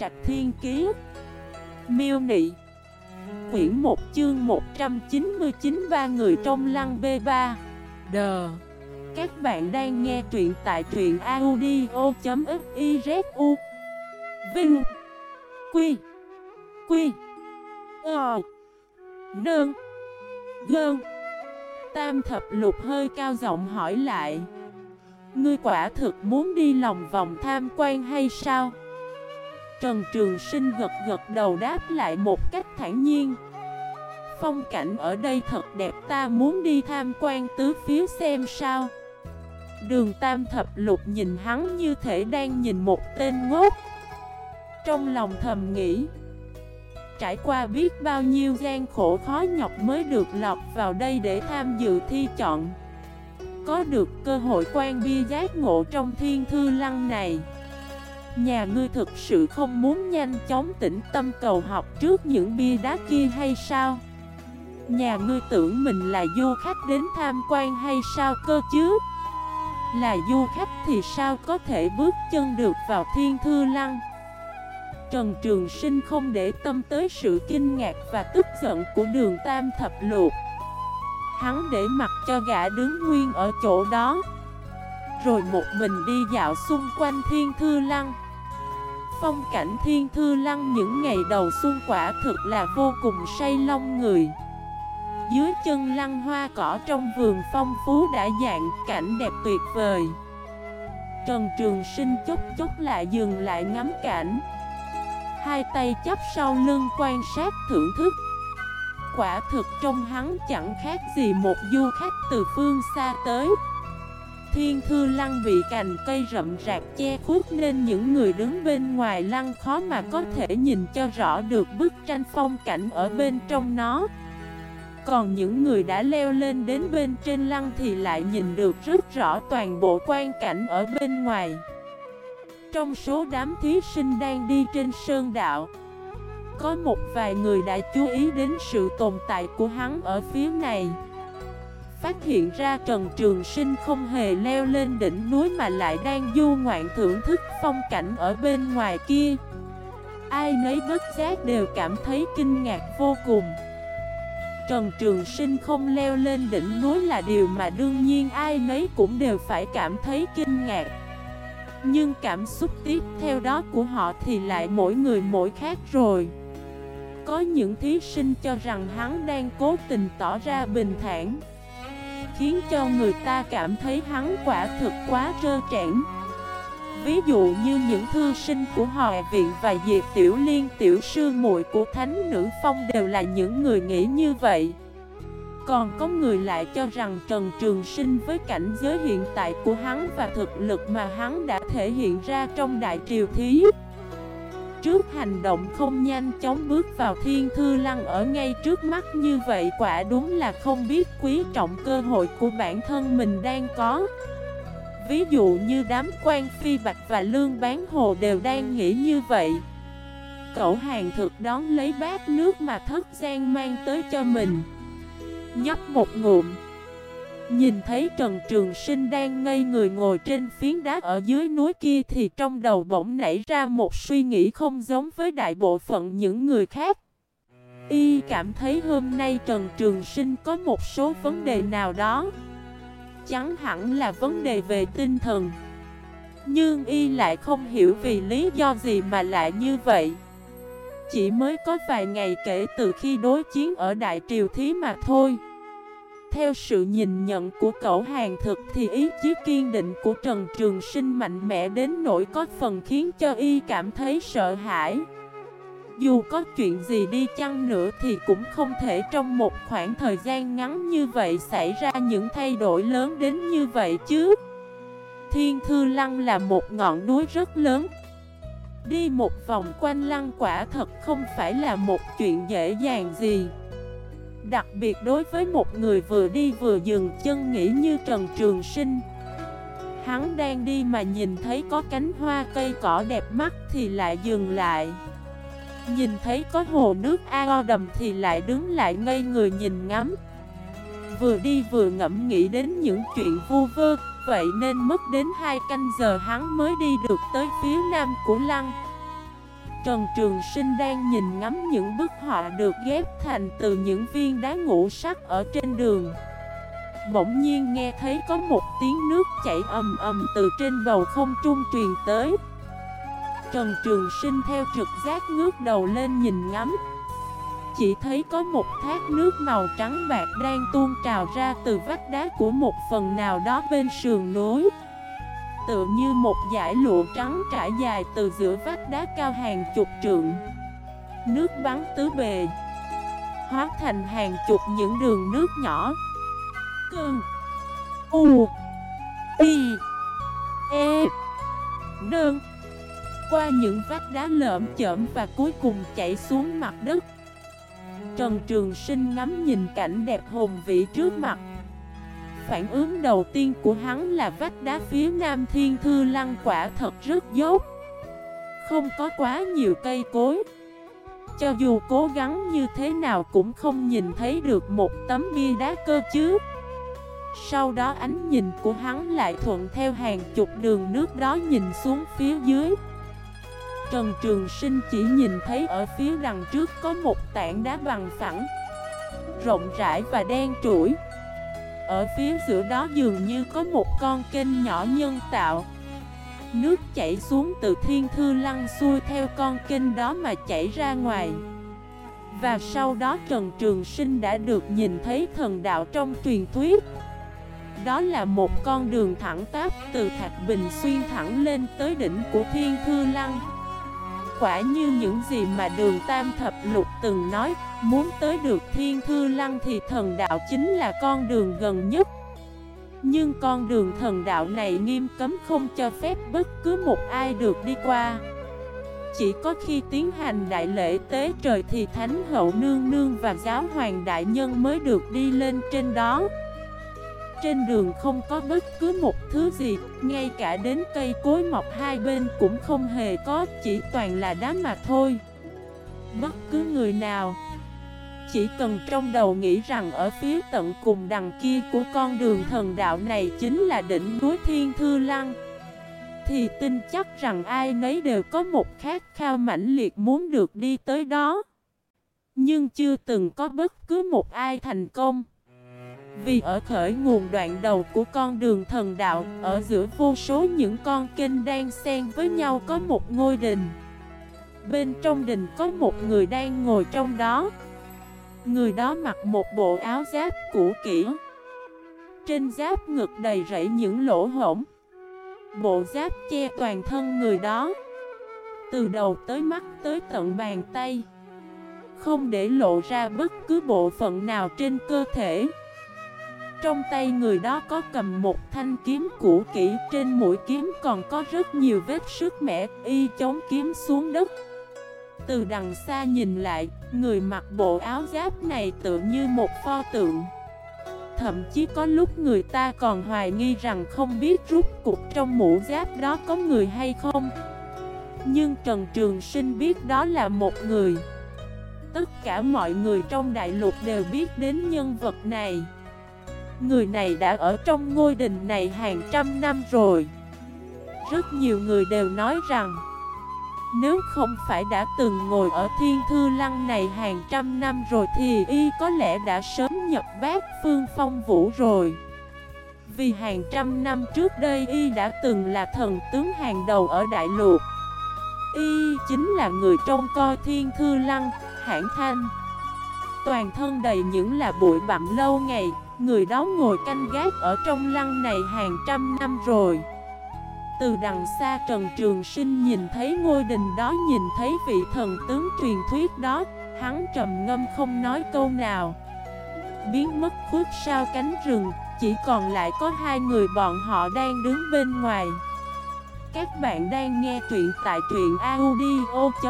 Trạch Thiên Kiế Miêu Nị. Quyển 1 chương 199 ba người trong lăng B3 Đờ. Các bạn đang nghe truyện tại truyện audio.xyzu Vinh. Quy. Quy. Ờ. Nương. Gơn. Tam thập lục hơi cao giọng hỏi lại. Ngươi quả thực muốn đi lòng vòng tham quan hay sao? Trần Trường Sinh gật gật đầu đáp lại một cách thản nhiên. Phong cảnh ở đây thật đẹp, ta muốn đi tham quan tứ phía xem sao. Đường Tam Thập Lục nhìn hắn như thể đang nhìn một tên ngốc. Trong lòng thầm nghĩ, Trải qua biết bao nhiêu gian khổ khó nhọc mới được lọc vào đây để tham dự thi chọn. Có được cơ hội quan bia giác ngộ trong thiên thư lăng này. Nhà ngươi thực sự không muốn nhanh chóng tĩnh tâm cầu học trước những bia đá kia hay sao? Nhà ngươi tưởng mình là du khách đến tham quan hay sao cơ chứ? Là du khách thì sao có thể bước chân được vào thiên thư lăng? Trần Trường Sinh không để tâm tới sự kinh ngạc và tức giận của đường Tam Thập Luộc Hắn để mặt cho gã đứng nguyên ở chỗ đó, Rồi một mình đi dạo xung quanh thiên thư lăng Phong cảnh thiên thư lăng những ngày đầu xuân quả thực là vô cùng say long người. Dưới chân lăng hoa cỏ trong vườn phong phú đã dạng cảnh đẹp tuyệt vời. Trần Trường Sinh chốc chốc lại dừng lại ngắm cảnh. Hai tay chắp sau lưng quan sát thưởng thức. Quả thực trong hắn chẳng khác gì một du khách từ phương xa tới. Thiên thư lăng bị cành cây rậm rạp che khuất nên những người đứng bên ngoài lăng khó mà có thể nhìn cho rõ được bức tranh phong cảnh ở bên trong nó. Còn những người đã leo lên đến bên trên lăng thì lại nhìn được rất rõ toàn bộ quan cảnh ở bên ngoài. Trong số đám thí sinh đang đi trên sơn đạo, Có một vài người đã chú ý đến sự tồn tại của hắn ở phía này phát hiện ra Trần Trường Sinh không hề leo lên đỉnh núi mà lại đang du ngoạn thưởng thức phong cảnh ở bên ngoài kia. Ai nấy bất giác đều cảm thấy kinh ngạc vô cùng. Trần Trường Sinh không leo lên đỉnh núi là điều mà đương nhiên ai nấy cũng đều phải cảm thấy kinh ngạc. Nhưng cảm xúc tiếp theo đó của họ thì lại mỗi người mỗi khác rồi. Có những thí sinh cho rằng hắn đang cố tình tỏ ra bình thản khiến cho người ta cảm thấy hắn quả thực quá trơ trẽn. Ví dụ như những thư sinh của Hòa Viện và Diệp Tiểu Liên, Tiểu Sư muội của Thánh Nữ Phong đều là những người nghĩ như vậy. Còn có người lại cho rằng Trần Trường Sinh với cảnh giới hiện tại của hắn và thực lực mà hắn đã thể hiện ra trong đại triều thí trước hành động không nhanh chóng bước vào thiên thư lăng ở ngay trước mắt như vậy quả đúng là không biết quý trọng cơ hội của bản thân mình đang có. Ví dụ như đám quan phi bạch và lương bán hồ đều đang nghĩ như vậy. Cậu hàng thực đón lấy bát nước mà thất gian mang tới cho mình. Nhấp một ngụm. Nhìn thấy Trần Trường Sinh đang ngây người ngồi trên phiến đá ở dưới núi kia thì trong đầu bỗng nảy ra một suy nghĩ không giống với đại bộ phận những người khác. Y cảm thấy hôm nay Trần Trường Sinh có một số vấn đề nào đó. Chẳng hẳn là vấn đề về tinh thần. Nhưng Y lại không hiểu vì lý do gì mà lại như vậy. Chỉ mới có vài ngày kể từ khi đối chiến ở Đại Triều Thí mà thôi. Theo sự nhìn nhận của cậu hàng thực thì ý chí kiên định của Trần Trường Sinh mạnh mẽ đến nỗi có phần khiến cho y cảm thấy sợ hãi. Dù có chuyện gì đi chăng nữa thì cũng không thể trong một khoảng thời gian ngắn như vậy xảy ra những thay đổi lớn đến như vậy chứ. Thiên Thư Lăng là một ngọn núi rất lớn. Đi một vòng quanh lăng quả thật không phải là một chuyện dễ dàng gì. Đặc biệt đối với một người vừa đi vừa dừng chân nghĩ như Trần Trường Sinh. Hắn đang đi mà nhìn thấy có cánh hoa cây cỏ đẹp mắt thì lại dừng lại. Nhìn thấy có hồ nước ao đầm thì lại đứng lại ngây người nhìn ngắm. Vừa đi vừa ngẫm nghĩ đến những chuyện vu vơ, Vậy nên mất đến hai canh giờ hắn mới đi được tới phía nam của lăng. Trần Trường Sinh đang nhìn ngắm những bức họa được ghép thành từ những viên đá ngũ sắc ở trên đường. Bỗng nhiên nghe thấy có một tiếng nước chảy ầm ầm từ trên bầu không trung truyền tới. Trần Trường Sinh theo trực giác ngước đầu lên nhìn ngắm. Chỉ thấy có một thác nước màu trắng bạc đang tuôn trào ra từ vách đá của một phần nào đó bên sườn núi. Tựa như một dải lụa trắng trải dài từ giữa vách đá cao hàng chục trượng. Nước bắn tứ bề, Hóa thành hàng chục những đường nước nhỏ. Cơn, U, I E Đơn Qua những vách đá lợm chởm và cuối cùng chảy xuống mặt đất. Trần Trường Sinh ngắm nhìn cảnh đẹp hùng vĩ trước mặt. Phản ứng đầu tiên của hắn là vách đá phía nam thiên thư lăng quả thật rất dốt Không có quá nhiều cây cối. Cho dù cố gắng như thế nào cũng không nhìn thấy được một tấm bia đá cơ chứ. Sau đó ánh nhìn của hắn lại thuận theo hàng chục đường nước đó nhìn xuống phía dưới. Trần Trường Sinh chỉ nhìn thấy ở phía đằng trước có một tảng đá bằng phẳng, Rộng rãi và đen trũi ở phía giữa đó dường như có một con kênh nhỏ nhân tạo. Nước chảy xuống từ thiên thư lăng xuôi theo con kênh đó mà chảy ra ngoài. Và sau đó Trần Trường Sinh đã được nhìn thấy thần đạo trong truyền thuyết. Đó là một con đường thẳng tắp từ Thạch Bình xuyên thẳng lên tới đỉnh của thiên thư lăng. Quả như những gì mà đường Tam Thập Lục từng nói, Muốn tới được Thiên Thư Lăng thì thần đạo chính là con đường gần nhất. Nhưng con đường thần đạo này nghiêm cấm không cho phép bất cứ một ai được đi qua. Chỉ có khi tiến hành đại lễ tế trời thì Thánh Hậu Nương Nương và Giáo Hoàng Đại Nhân mới được đi lên trên đó trên đường không có bất cứ một thứ gì, ngay cả đến cây cối mọc hai bên cũng không hề có, chỉ toàn là đá mà thôi. Bất cứ người nào chỉ cần trong đầu nghĩ rằng ở phía tận cùng đằng kia của con đường thần đạo này chính là đỉnh núi Thiên Thư Lăng Thì tin chắc rằng ai nấy đều có một khát khao mãnh liệt muốn được đi tới đó Nhưng chưa từng có bất cứ một ai thành công vì ở khởi nguồn đoạn đầu của con đường thần đạo, Ở giữa vô số những con kênh đang xen với nhau có một ngôi đình. Bên trong đình có một người đang ngồi trong đó. Người đó mặc một bộ áo giáp cũ kỹ. Trên giáp ngực đầy rẫy những lỗ hổng. Bộ giáp che toàn thân người đó. Từ đầu tới mắt tới tận bàn tay. Không để lộ ra bất cứ bộ phận nào trên cơ thể trong tay người đó có cầm một thanh kiếm cũ kỹ, Trên mũi kiếm còn có rất nhiều vết sức mẻ, Y chống kiếm xuống đất. Từ đằng xa nhìn lại, Người mặc bộ áo giáp này tự như một pho tượng. Thậm chí có lúc người ta còn hoài nghi rằng không biết rút cục trong mũ giáp đó có người hay không. Nhưng Trần Trường Sinh biết đó là một người. Tất cả mọi người trong đại lục đều biết đến nhân vật này. Người này đã ở trong ngôi đình này hàng trăm năm rồi. Rất nhiều người đều nói rằng Nếu không phải đã từng ngồi ở thiên thư lăng này hàng trăm năm rồi Thì y có lẽ đã sớm nhập bát phương phong vũ rồi. Vì hàng trăm năm trước đây y đã từng là thần tướng hàng đầu ở Đại Lục. Y chính là người trông coi thiên thư lăng, hãng thanh. Toàn thân đầy những là bụi bặm lâu ngày. Người đó ngồi canh gác ở trong lăng này hàng trăm năm rồi. Từ đằng xa Trần Trường Sinh nhìn thấy ngôi đình đó, Nhìn thấy vị thần tướng truyền thuyết đó, Hắn trầm ngâm không nói câu nào. Biến mất khuất sau cánh rừng, Chỉ còn lại có hai người bọn họ đang đứng bên ngoài. Các bạn đang nghe truyện tại truyện audio.fif